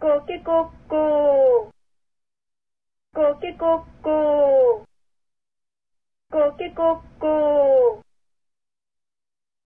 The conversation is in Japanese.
コケコッコー。コケコッコー。コケコッコー。